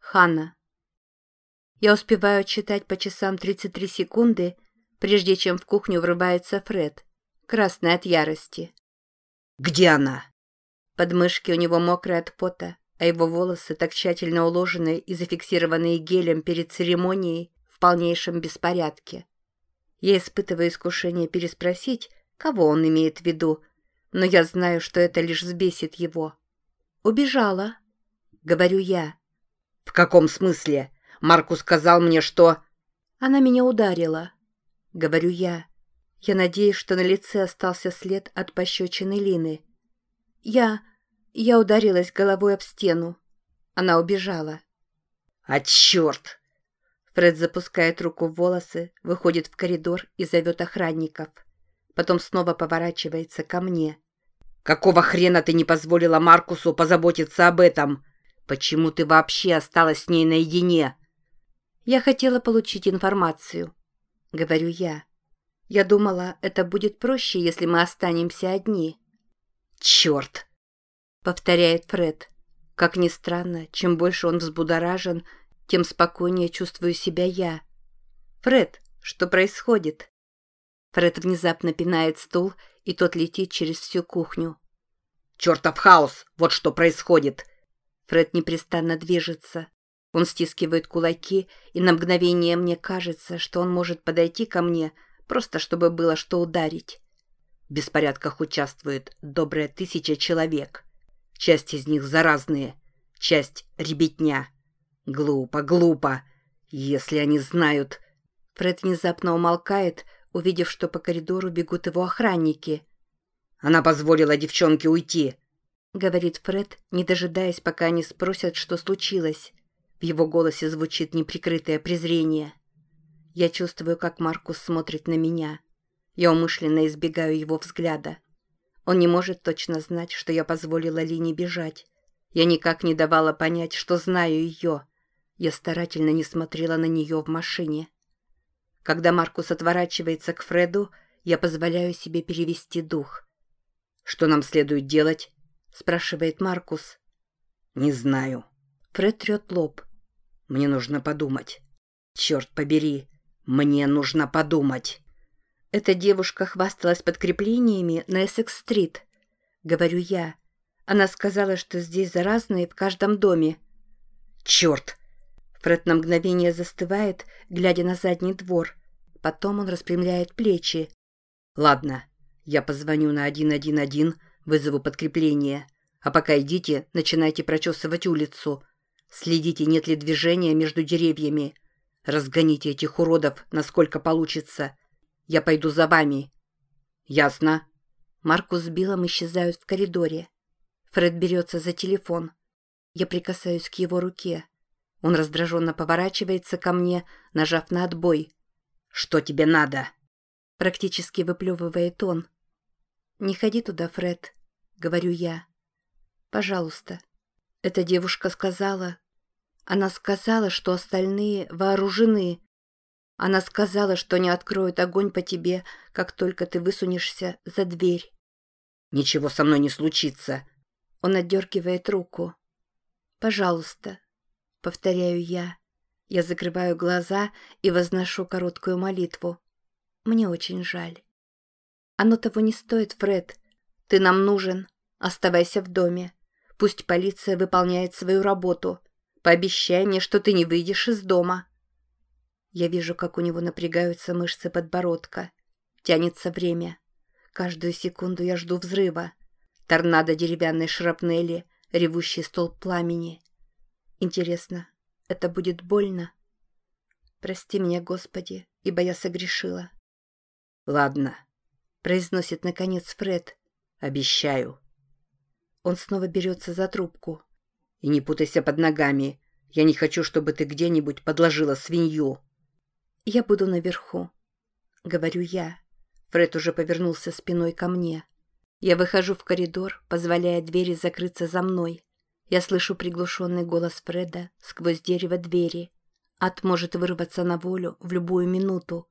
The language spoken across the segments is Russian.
Ханна. Я успеваю читать по часам 33 секунды, прежде чем в кухню врывается Фред, красный от ярости. «Где она?» Подмышки у него мокрые от пота, а его волосы так тщательно уложены и зафиксированные гелем перед церемонией в полнейшем беспорядке. Я испытываю искушение переспросить, кого он имеет в виду, но я знаю, что это лишь взбесит его. «Убежала», — говорю я. «В каком смысле? Маркус сказал мне, что...» «Она меня ударила», — говорю я. Я надеюсь, что на лице остался след от пощечины Лины. Я... я ударилась головой об стену. Она убежала. «А черт!» Фред запускает руку в волосы, выходит в коридор и зовет охранников. Потом снова поворачивается ко мне. «Какого хрена ты не позволила Маркусу позаботиться об этом? Почему ты вообще осталась с ней наедине?» «Я хотела получить информацию», — говорю я. «Я думала, это будет проще, если мы останемся одни». «Черт!» — повторяет Фред. Как ни странно, чем больше он взбудоражен, тем спокойнее чувствую себя я. «Фред, что происходит?» Фред внезапно пинает стул, и тот летит через всю кухню. «Чертов хаос! Вот что происходит!» Фред непрестанно движется. Он стискивает кулаки, и на мгновение мне кажется, что он может подойти ко мне, просто чтобы было что ударить. В беспорядках участвует добрая тысяча человек. Часть из них заразные, часть — ребятня. Глупо, глупо. Если они знают... Фред внезапно умолкает, увидев, что по коридору бегут его охранники. «Она позволила девчонке уйти», — говорит Фред, не дожидаясь, пока они спросят, что случилось. В его голосе звучит неприкрытое презрение. Я чувствую, как Маркус смотрит на меня. Я умышленно избегаю его взгляда. Он не может точно знать, что я позволила Лине бежать. Я никак не давала понять, что знаю ее. Я старательно не смотрела на нее в машине. Когда Маркус отворачивается к Фреду, я позволяю себе перевести дух. «Что нам следует делать?» – спрашивает Маркус. «Не знаю». Фред трет лоб. «Мне нужно подумать. Черт побери, мне нужно подумать». Эта девушка хвасталась подкреплениями на Эссекс-стрит. Говорю я. Она сказала, что здесь заразные в каждом доме. «Черт!» Фред на мгновение застывает, глядя на задний двор. Потом он распрямляет плечи. «Ладно, я позвоню на 111, вызову подкрепление. А пока идите, начинайте прочесывать улицу. Следите, нет ли движения между деревьями. Разгоните этих уродов, насколько получится. Я пойду за вами». «Ясно». Маркус с Биллом исчезают в коридоре. Фред берется за телефон. Я прикасаюсь к его руке. Он раздраженно поворачивается ко мне, нажав на отбой. «Что тебе надо?» Практически выплевывает он. «Не ходи туда, Фред», — говорю я. «Пожалуйста». Эта девушка сказала... Она сказала, что остальные вооружены. Она сказала, что не откроют огонь по тебе, как только ты высунешься за дверь. «Ничего со мной не случится». Он отдергивает руку. «Пожалуйста», — повторяю я. Я закрываю глаза и возношу короткую молитву. Мне очень жаль. Оно того не стоит, Фред. Ты нам нужен. Оставайся в доме. Пусть полиция выполняет свою работу. Пообещай мне, что ты не выйдешь из дома. Я вижу, как у него напрягаются мышцы подбородка. Тянется время. Каждую секунду я жду взрыва. Торнадо деревянной шрапнели, ревущий столб пламени. Интересно, это будет больно? Прости меня, Господи, ибо я согрешила. Ладно, произносит наконец Фред. Обещаю. Он снова берется за трубку. И не путайся под ногами. Я не хочу, чтобы ты где-нибудь подложила свинью. Я буду наверху. Говорю я. Фред уже повернулся спиной ко мне. Я выхожу в коридор, позволяя двери закрыться за мной. Я слышу приглушенный голос Фреда сквозь дерево двери. Ад может вырваться на волю в любую минуту.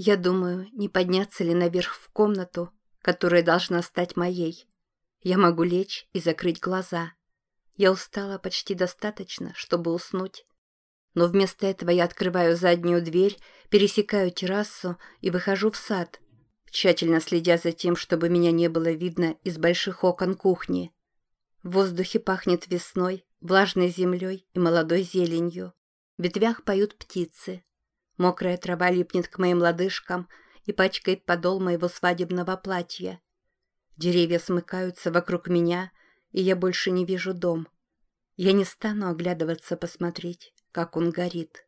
Я думаю, не подняться ли наверх в комнату, которая должна стать моей. Я могу лечь и закрыть глаза. Я устала почти достаточно, чтобы уснуть. Но вместо этого я открываю заднюю дверь, пересекаю террасу и выхожу в сад, тщательно следя за тем, чтобы меня не было видно из больших окон кухни. В воздухе пахнет весной, влажной землей и молодой зеленью. В ветвях поют птицы. Мокрая трава липнет к моим лодыжкам и пачкает подол моего свадебного платья. Деревья смыкаются вокруг меня, и я больше не вижу дом. Я не стану оглядываться посмотреть, как он горит.